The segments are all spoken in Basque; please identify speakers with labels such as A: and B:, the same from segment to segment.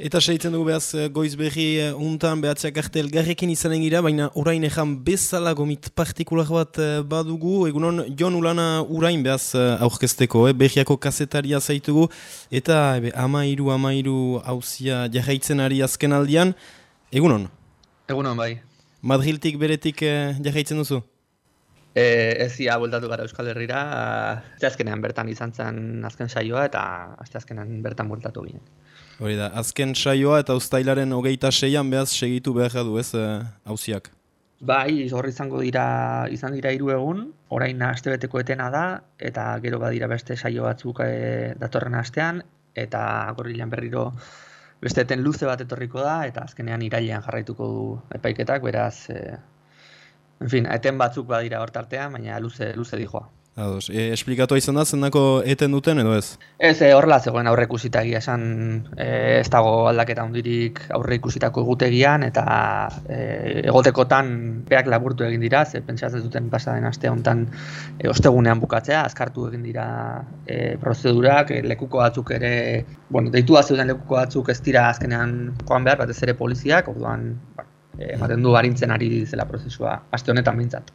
A: Eta seitzen dugu behaz eh, goiz berri uh, untan behatzeak arte elgarrekin izanen gira, baina orain ezan bezala gomit partikular bat uh, badugu, egunon Jon Ulana urain behaz aurkezteko, eh? berriako kasetaria zaitugu, eta ebe, amairu, amairu hauzia jarraitzen ari azken aldian, egunon?
B: Egunon bai.
A: Madriltik beretik uh, jarraitzen duzu?
B: E, ez ia bueltatu gara Euskal Herrira, azkenean bertan izan zen azken saioa eta azkenean bertan bueltatu ginen.
A: Hori da, azken saioa eta ustailaren hogeita seian behaz segitu behar du ez hauziak? Eh,
B: bai, hor izango dira, izan dira hiru egun, orain astebeteko etena da, eta gero badira beste saio batzuk e, datorren astean, eta gorrilan berriro beste eten luze bat etorriko da, eta azkenean irailean jarraituko du epaiketak, beraz, e, en fin, eten batzuk badira hor tartean, baina luze, luze dijoa.
A: Ados, e, esplikatu izan da, zendako eten duten edo ez?
B: Ez, e, horrela zegoen aurre ikusitagia esan e, ez dago aldaketa hundirik aurre ikusitako egutegian eta e, egotekotan beak laburtu egin dira, ze pentsatzen duten pasaden aste honetan e, ostegunean bukatzea, azkartu egin dira e, prozedurak, e, lekuko batzuk ere, bueno, deitu zeuden lekuko batzuk ez dira azkenean joan behar, batez ere poliziak, orduan, ba, e, ematen du harintzen ari zela prozesua, aste honetan mintzat.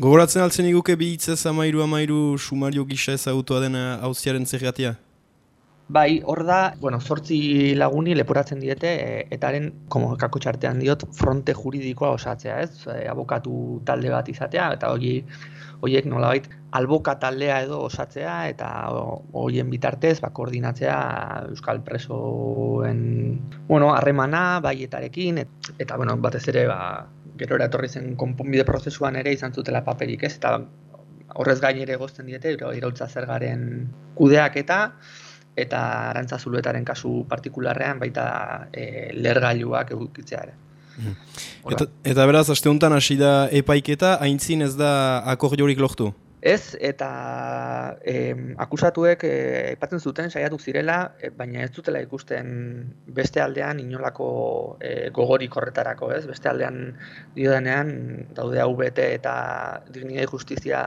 A: Gogoratzen altzen iguke bi hitzez amairu amairu sumario gisa ezagutua dena hauziaren zergatia?
B: Bai, hor da, bueno, zortzi laguni leporatzen diete, e, etaren, como kako txartean diot, fronte juridikoa osatzea, ez? E, abokatu talde bat izatea, eta hori horiek nolabait alboka taldea edo osatzea eta horien bitartez ba, koordinatzea euskal presoen bueno, harremana baietarekin eta bueno, batez ere ba, gero eratorri zen konponbide prozesuan ere izan zutela paperik ez, eta horrez gain ere gozten diete, irautza zergaren kudeak eta eta arantza zuluetaren kasu partikularrean baita e, lergailuak egukitzea ere.
A: Mm. Eta, eta beraz, aste honetan hasi da epaiketa, haintzin ez da akordiorik lohtu?
B: Ez, eta e, akusatuek aipatzen zuten saiatu zirela, e, baina ez dutela ikusten beste aldean inolako e, gogorik horretarako, ez? Beste aldean diodanean daude AVT eta Dignidad Justizia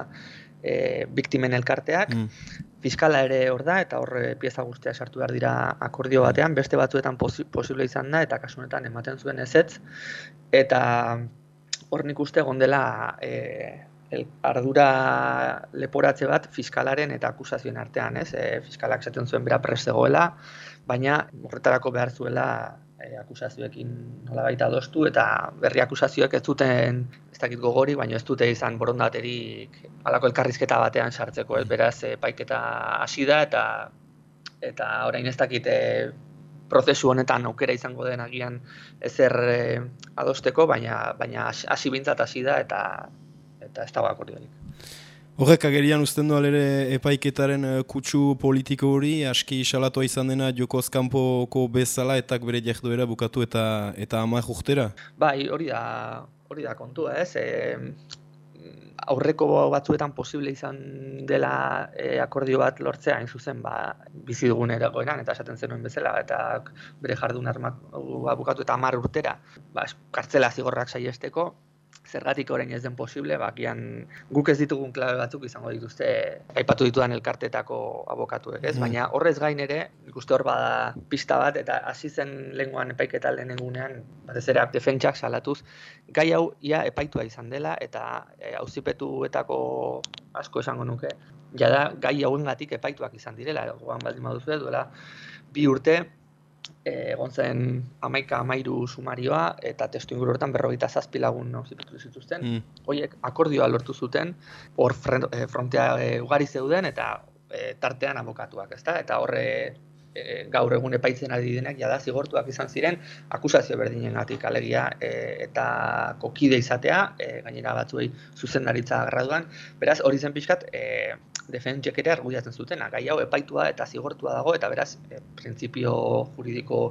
B: e, biktimen elkarteak, mm. fiskala ere hor da, eta horre pieza guztia sartu behar dira akordio batean, beste batzuetan posible izan da, eta kasunetan ematen zuen ezetz, eta hor nik uste gondela e, el ardura leporatze bat fiskalaren eta akusazioen artean, ez? E, fiskalak esaten zuen bera prestegoela, baina horretarako behar zuela e, akusazioekin nolabait adostu eta berri akusazioek ez duten ez dakit gogori, baina ez dute izan borondaterik alako elkarrizketa batean sartzeko, ez? Beraz, e, paiketa hasi da eta eta orain ez dakit e, prozesu honetan aukera izango den agian ezer e, adosteko, baina baina hasi bintzat hasi da eta eta ez dago akordiorik.
A: Horrek agerian usten du alere epaiketaren eh, kutsu politiko hori, aski salatua izan dena joko azkampoko bezala eta bere jehdoera bukatu eta eta ama juhtera?
B: Bai, hori da, hori da kontua, ez? E, aurreko batzuetan posible izan dela e, akordio bat lortzea, hain zuzen, ba, bizi dugun eragoeran, eta esaten zenuen bezala, eta bere jardun armak bukatu eta amar urtera, ba, kartzela zigorrak saiesteko, zergatik orain ez den posible, bakian guk ez ditugun klabe batzuk izango dituzte aipatu ditudan elkartetako abokatuek, ez? Mm. Baina horrez gain ere, ikuste hor bada pista bat eta hasi zen lenguan epaiketa lehen egunean, batez ere defentsak salatuz, gai hau ia epaitua izan dela eta e, auzipetuetako asko esango nuke, jada gai hauengatik epaituak izan direla, goan baldin baduzu duela bi urte egon zen amaika amairu sumarioa eta testu inguru horretan berrogeita zazpi lagun zipitu zituzten. Mm. Hoiek akordioa lortu zuten, hor eh, frontea e, ugari zeuden eta e, tartean abokatuak, ezta? Eta horre e, gaur egun epaitzen ari denak jada zigortuak izan ziren akusazio berdinengatik alegia e, eta kokide izatea, e, gainera batzuei zuzendaritza graduan. Beraz, hori zen pixkat, e, defentsiek ere argudiatzen zuten, gai hau epaitua eta zigortua dago, eta beraz, e, printzipio juridiko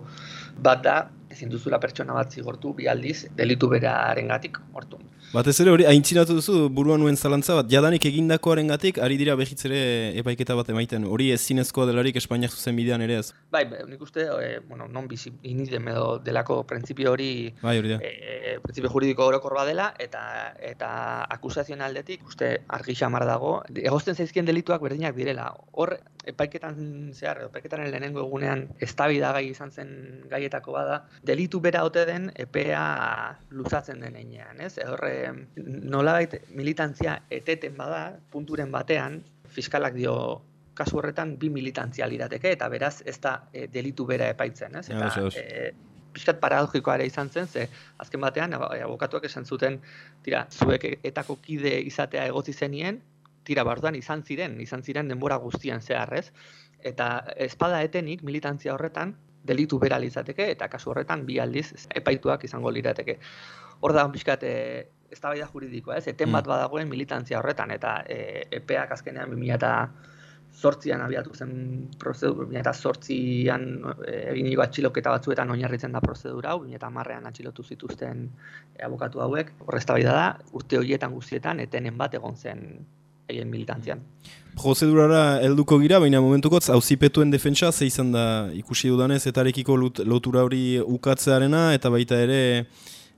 B: bat da, ezin duzula pertsona bat zigortu bi aldiz delitu beraren gatik hortu.
A: Batez ere hori, haintzinatu duzu buruan nuen zalantza bat, jadanik egindakoaren gatik, ari dira behitzere epaiketa bat emaiten, hori ez zinezkoa delarik Espainiak zuzen bidean ere ez?
B: Bai, nik uste, e, bueno, non bizi inidem edo delako printzipio hori,
A: bai, hori
B: e, printzipio juridiko horokor dela, eta eta akusazioen aldetik, uste argi xamar dago, egozten zaizkien delituak berdinak direla, hor epaiketan zehar, epaiketaren lehenengo egunean eztabaida gai izan zen gaietako bada, delitu bera ote den epea luzatzen den einean, ez? Horre, nolabait militantzia eteten bada, punturen batean, fiskalak dio kasu horretan bi militantzia lirateke eta beraz ez da e, delitu bera epaitzen, ez? Eta, e, pixkat paradogikoa ere izan zen, ze azken batean abokatuak esan zuten, tira, zuek etako kide izatea egotzi zenien, tira barduan izan ziren, izan ziren denbora guztian zeharrez, eta espada etenik militantzia horretan delitu bera izateke eta kasu horretan bi aldiz epaituak izango lirateke. Hor da, pixkat, e, ez da juridikoa, ez? Eten bat mm. badagoen militantzia horretan, eta e, epeak azkenean 2000 sortzian abiatu zen prozedura, eta sortzian eh, egin igo atxiloketa batzuetan oinarritzen da prozedura hau, eta marrean atxilotu zituzten abokatu hauek. Horrezta da, urte horietan guztietan, etenen bat egon zen egin militantzian.
A: Prozedurara helduko gira, baina momentukotz, hauzipetuen defentsa, ze izan da ikusi dudanez, eta lotura hori ukatzearena, eta baita ere,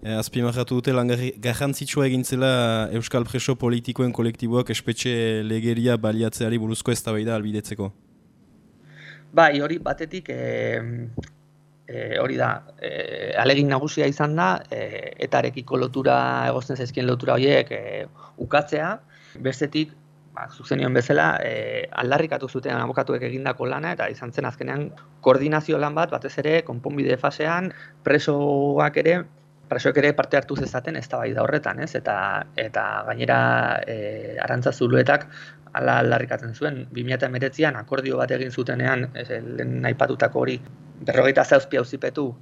A: eh, Azpimahatu dute lan garrantzitsua egintzela Euskal Preso politikoen kolektiboak espetxe legeria baliatzeari buruzko ez da albidetzeko.
B: Bai, hori batetik e, e, hori da, e, alegin nagusia izan da, e, eta arekiko lotura, egozten zaizkien lotura horiek e, ukatzea, bestetik, ba, zuzenion bezala, e, aldarrikatu zuten abokatuek egindako lana, eta izan zen azkenean koordinazio lan bat, batez ere, konponbide fasean, presoak ere, presoek ere parte hartu zezaten ez da horretan, ez? Eta, eta gainera e, arantza zuluetak ala aldarrikatzen zuen, 2008an akordio bat egin zutenean, ez, lehen nahi hori, berrogeita zauzpia auzipetu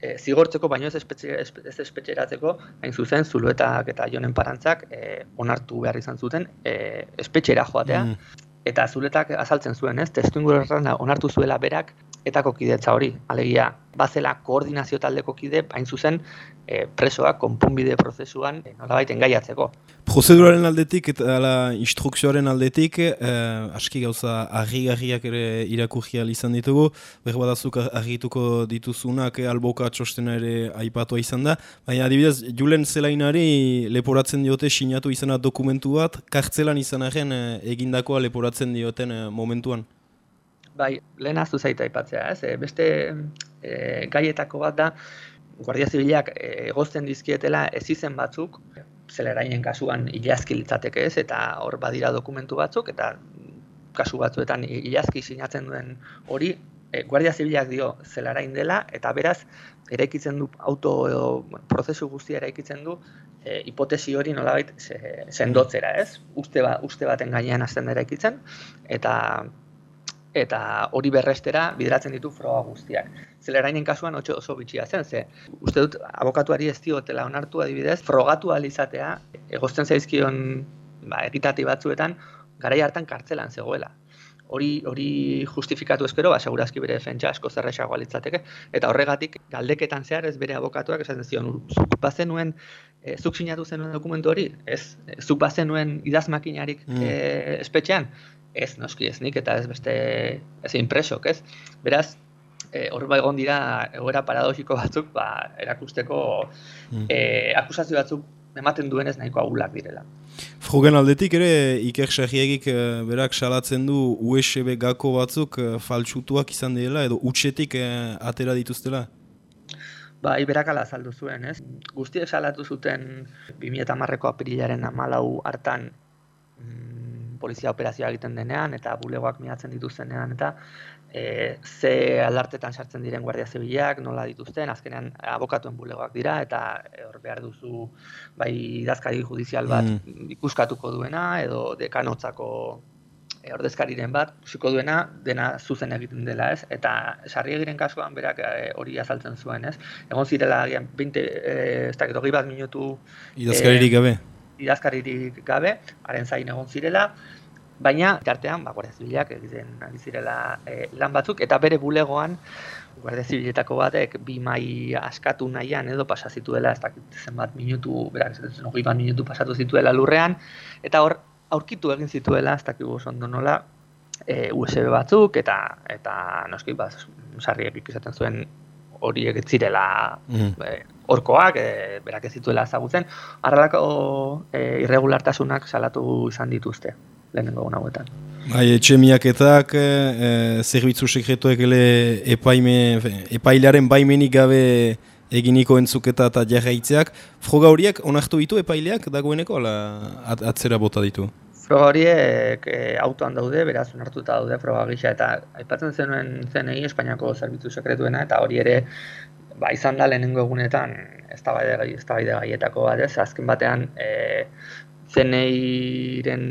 B: e, zigortzeko, baino ez, espetxe, ez espetxeratzeko, hain zuzen, zuluetak eta jonen parantzak e, onartu behar izan zuten, e, espetxera joatea, mm. eta zuletak azaltzen zuen, ez, testu onartu zuela berak, eta kokidetza hori, alegia, bazela koordinazio taldeko kide, hain zuzen, e, presoak konponbide prozesuan e, nolabait engaiatzeko.
A: Prozeduraren aldetik eta la instrukzioaren aldetik, eh, aski gauza argi-garriak ere irakurri izan ditugu, behar badazuk argituko dituzunak eh, alboka txostena ere aipatu izan da, baina adibidez, Julen Zelainari leporatzen diote sinatu izana dokumentu bat, kartzelan izan arren eh, egindakoa leporatzen dioten eh, momentuan.
B: Bai, lehen aztu zaita aipatzea, ez? E, beste e, gaietako bat da, Guardia Zibilak e, egozten dizkietela ez izen batzuk, zelerainen kasuan ilazki litzateke ez, eta hor badira dokumentu batzuk, eta kasu batzuetan ilazki sinatzen duen hori, e, Guardia Zibilak dio zelarain dela, eta beraz, eraikitzen du auto edo prozesu guztia eraikitzen du e, hipotesi hori nolabait sendotzera, ez? Uste, ba, uste baten gainean azten eraikitzen, eta eta hori berrestera bideratzen ditu froga guztiak. Zelerainen kasuan oso, oso bitxia zen, ze uste dut abokatuari ez diotela onartu adibidez, frogatu alizatea, egozten zaizkion ba, egitati batzuetan, garai hartan kartzelan zegoela. Hori, hori justifikatu ezkero, ba, segurazki bere defentsa asko zerrexago alitzateke, eta horregatik galdeketan zehar ez bere abokatuak esaten zion, zuk bazen nuen, e, zuk sinatu zenuen dokumentu hori, ez, zuk bazen nuen idazmakinarik mm. e, espetxean, ez noski ez nik eta ez beste ez impresok, ez? Beraz, e, hor ba egon dira egoera paradogiko batzuk, ba, erakusteko mm. e, akusazio batzuk ematen duenez nahiko agulak direla.
A: Frogen aldetik ere, Iker Sarriegik e, berak salatzen du USB gako batzuk faltsutuak izan dela edo utxetik atera dituztela?
B: Ba, iberak ala azaldu zuen, ez? Guztiek salatu zuten 2008ko apirilaren amalau hartan mm, polizia operazioa egiten denean eta bulegoak miatzen dituztenean eta e, ze alartetan sartzen diren guardia zibilak, nola dituzten, azkenean abokatuen bulegoak dira eta hor behar duzu bai idazkari judizial bat mm. ikuskatuko duena edo dekanotzako e, ordezkariren bat, usiko duena, dena zuzen egiten dela, ez? Eta sarri egiren kasuan berak e, hori azaltzen zuen, ez? Egon zirela, agian, 20, e, ez dakit, bat minutu...
A: Idazkaririk e, gabe
B: idazkaririk gabe, haren zain egon zirela, baina tartean, ba, Guardia Zibilak egiten ari zirela e, lan batzuk, eta bere bulegoan, Guardia Zibiletako batek, bi mai askatu nahian edo pasa zituela, ez dakit zenbat minutu, berak zen, bat minutu pasatu zituela lurrean, eta hor, aurkitu egin zituela, ez dakit ondo nola, e, USB batzuk, eta eta noski, ba, sarriek ikizaten zuen horiek zirela mm. e, orkoak, e, berak ez zituela ezagutzen, harrelako e, irregulartasunak salatu izan dituzte lehenengo hauetan.
A: Bai, etxe miaketak, e, zerbitzu sekretuek ele epaime, epailearen baimenik gabe eginiko entzuketa eta jarraitzeak. Froga horiek onartu ditu epaileak dagoeneko, ala atzera bota ditu?
B: Froga horiek e, autoan daude, beraz onartuta daude froga gisa, eta aipatzen zenuen zenei Espainiako zerbitzu sekretuena, eta hori ere ba, izan da lehenengo egunetan ez da gaietako bat, ez? Azken batean e, zeneiren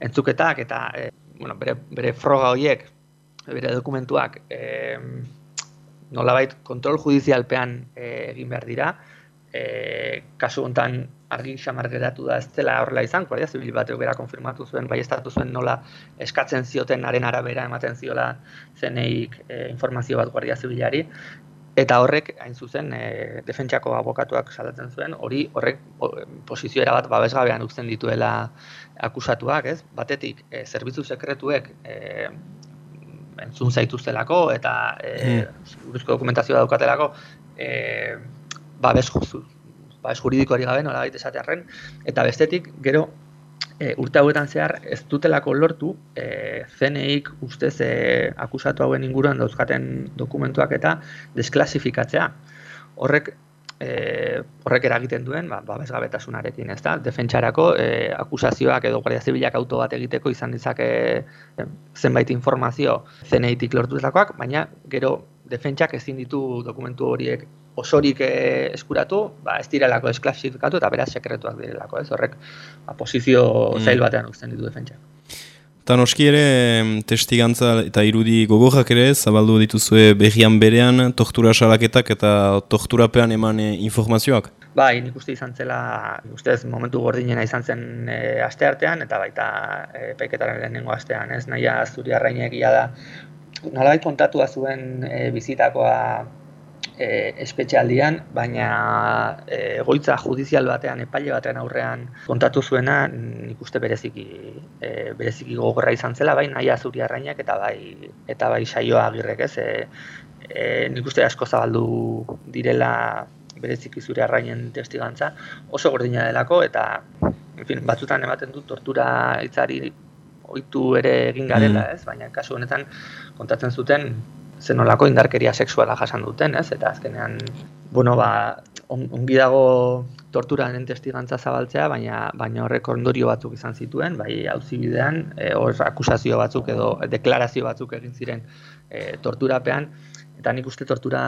B: entzuketak eta e, bueno, bere, bere froga horiek, bere dokumentuak e, nolabait kontrol judizialpean e, egin behar dira, e, kasu hontan argi xamar geratu da ez dela horrela izan, guardia zibil batek bera konfirmatu zuen, bai estatu zuen nola eskatzen zioten haren arabera ematen ziola zeneik e, informazio bat guardia zibilari, eta horrek, hain zuzen, e, defentsako abokatuak salatzen zuen, hori horrek posizioera bat babesgabean uzten dituela akusatuak, ez? Batetik, e, zerbitzu sekretuek e, entzun zaituztelako eta e, mm. dokumentazioa daukatelako e, babes, babes juridikoari gabe nola baita esatearen, eta bestetik, gero, e, urte hauetan zehar ez dutelako lortu e, zeneik ustez e, akusatu hauen inguruan dauzkaten dokumentuak eta desklasifikatzea. Horrek e, horrek eragiten duen, ba, babesgabetasunarekin, ez da? Defentsarako e, akusazioak edo guardia zibilak auto bat egiteko izan ditzake e, zenbait informazio zeneitik lortu baina gero defentsak ezin ditu dokumentu horiek osorik eh, eskuratu, ba, ez direlako esklasifikatu eta beraz sekretuak direlako, ez horrek ba, posizio mm. zail batean uzten ditu defentsak.
A: Eta noski ere, testigantza eta irudi gogorrak ere, zabaldu dituzue behian berean, tortura salaketak eta torturapean eman e, informazioak?
B: Bai, nik uste izan zela, ustez momentu gordinena izan zen e, aste artean, eta baita e, peiketaren lehenengo astean, ez nahi azuri arrainek da, nolabait kontatu da zuen e, bizitakoa e, espetxealdian, baina e, egoitza judizial batean, epaile batean aurrean kontatu zuena, nik uste bereziki, e, bereziki gogorra izan zela, bai nahi azuri arrainak eta bai, eta bai saioa agirrek ez, e, e, nik uste asko zabaldu direla bereziki zure arrainen testigantza, oso gordina delako, eta en fin, batzutan ematen dut tortura itzari oitu ere egin garela, mm. ez? Baina kasu honetan kontatzen zuten zenolako indarkeria sexuala jasan duten, ez? Eta azkenean, bueno, ba, ongi dago torturaren testigantza zabaltzea, baina baina horrek ondorio batzuk izan zituen, bai auzi bidean, e, hor akusazio batzuk edo deklarazio batzuk egin ziren e, torturapean, eta nik uste tortura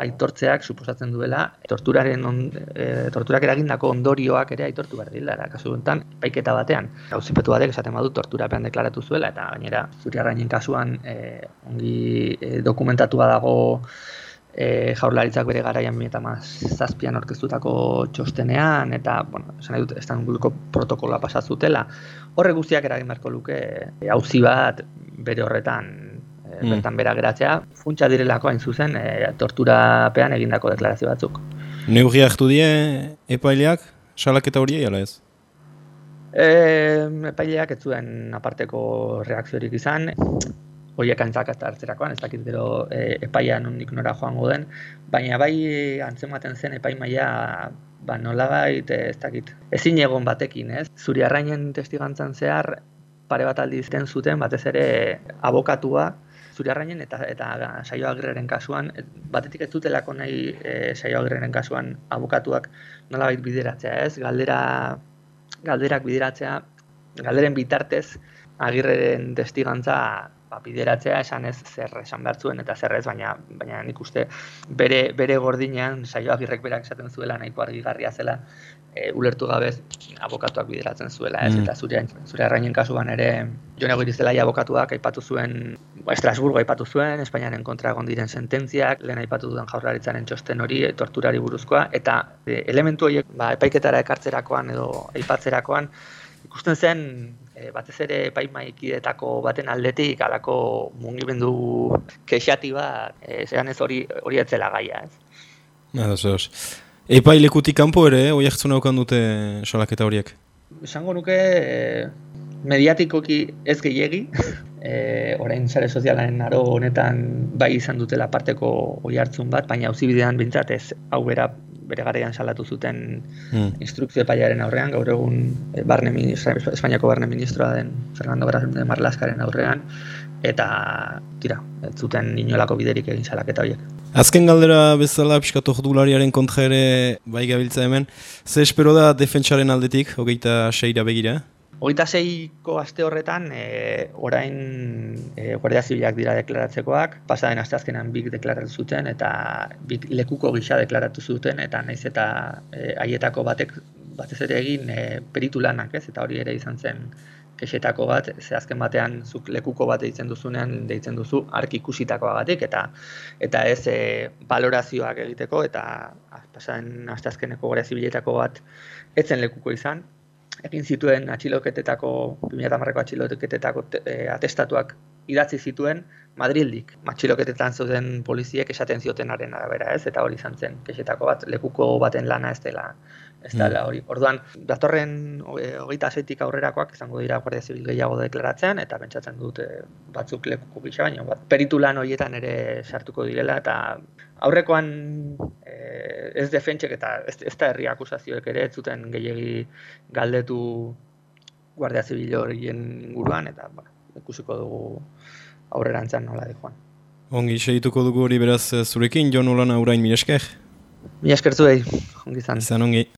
B: aitortzeak suposatzen duela torturaren on, e, torturak eragindako ondorioak ere aitortu behar dira kasu honetan paiketa batean. Auzipetu batek esaten badu torturapean deklaratu zuela eta gainera zuri kasuan e, ongi e, dokumentatua dago e, jaurlaritzak bere garaian eta zazpian orkeztutako txostenean eta, bueno, esan dut, estangulko protokoloa pasazutela horre guztiak eragin beharko luke hauzi bat bere horretan mm. bertan bera geratzea, funtsa direlako hain zuzen e, torturapean egindako deklarazio batzuk.
A: Neurri hartu die epaileak, salaketa hori ala ez?
B: E, epaileak ez zuen aparteko reakziorik izan, horiek antzak hartzerakoan, ez dakit gero e, epaia nondik nora joango den, baina bai antzematen zen epaimaia ba nola bait, ez dakit, ezin egon batekin, ez? Zuri arrainen testigantzan zehar, pare bat aldiz zuten, batez ere abokatua, zuri arrainen eta eta saio agirreren kasuan batetik ez dutelako nahi e, saio agirreren kasuan abokatuak nolabait bideratzea, ez? Galdera galderak bideratzea galderen bitartez agirreren testigantza ba, bideratzea esan ez zer esan behar zuen eta zer ez, baina, baina nik uste bere, bere gordinean saio agirrek berak esaten zuela nahiko argigarria zela e, ulertu gabe abokatuak bideratzen zuela, ez? Mm. Eta zure, zure arrainen kasuan ere Jon Irizdelai abokatuak aipatu zuen ba, Estrasburgo aipatu zuen, Espainiaren kontra egon diren sententziak, lehen aipatu duen jaurlaritzaren txosten hori, torturari buruzkoa, eta e, elementu horiek ba, epaiketara ekartzerakoan edo aipatzerakoan ikusten zen e, batez ere epaimaikidetako baten aldetik alako mungimendu kexati bat, e, zean ez hori hori etzela gaia, ez?
A: Nada, Epai lekutik kanpo ere, hori hartzen haukan dute salaketa horiek?
B: Esango nuke e, mediatikoki ez gehiegi, e, orain sare sozialaren aro honetan bai izan dutela parteko oi hartzun bat, baina hauzi bidean bintzat ez hau bera bere garaian salatu zuten hmm. instrukzio epaiaren aurrean, gaur egun e, barne ministra, Espainiako barne ministroa den Fernando Grande Marlaskaren aurrean, eta tira, ez zuten inolako biderik egin salaketa horiek.
A: Azken galdera bezala piskatu jodulariaren kontra ere bai gabiltza hemen, ze espero da defentsaren aldetik, hogeita seira begira?
B: Hogeita seiko aste horretan, e, orain e, Guardia Zibilak dira deklaratzekoak, pasaden aste azkenan bik deklaratu zuten, eta bik lekuko gisa deklaratu zuten, eta naiz eta e, haietako batek batez ere egin e, peritu lanak, ez? Eta hori ere izan zen kexetako bat, ze azken batean zuk lekuko bat deitzen duzunean, deitzen duzu ark ikusitakoagatik eta eta ez e, valorazioak egiteko, eta pasaden aste azkeneko Guardia Zibiletako bat etzen lekuko izan, egin zituen atxiloketetako, 2008ko atxiloketetako e, atestatuak idatzi zituen Madrildik. Atxiloketetan zuten poliziek esaten ziotenaren arabera ez, eta hori izan zen, kexetako bat, lekuko baten lana ez dela, ez dela mm. hori. Orduan, datorren hogeita asetik aurrerakoak izango dira Guardia Zibil gehiago deklaratzean, eta pentsatzen dut e, batzuk lekuko gisa, baina bat, peritu lan horietan ere sartuko direla, eta aurrekoan eh, ez defentsek eta ez, ez da herri akusazioek ere ez zuten gehiegi galdetu Guardia Zibil horien inguruan eta ba, ikusiko dugu aurrerantzan nola de joan.
A: Ongi, segituko dugu hori beraz zurekin, jo nolan aurain mi esker?
B: Mi esker zuei, ongi zan.
A: Izan ongi.